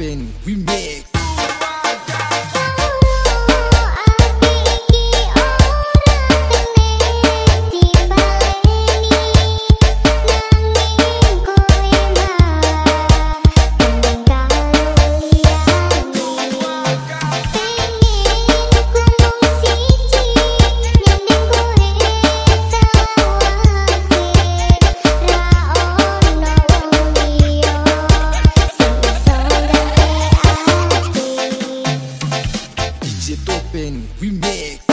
We mix. We mix.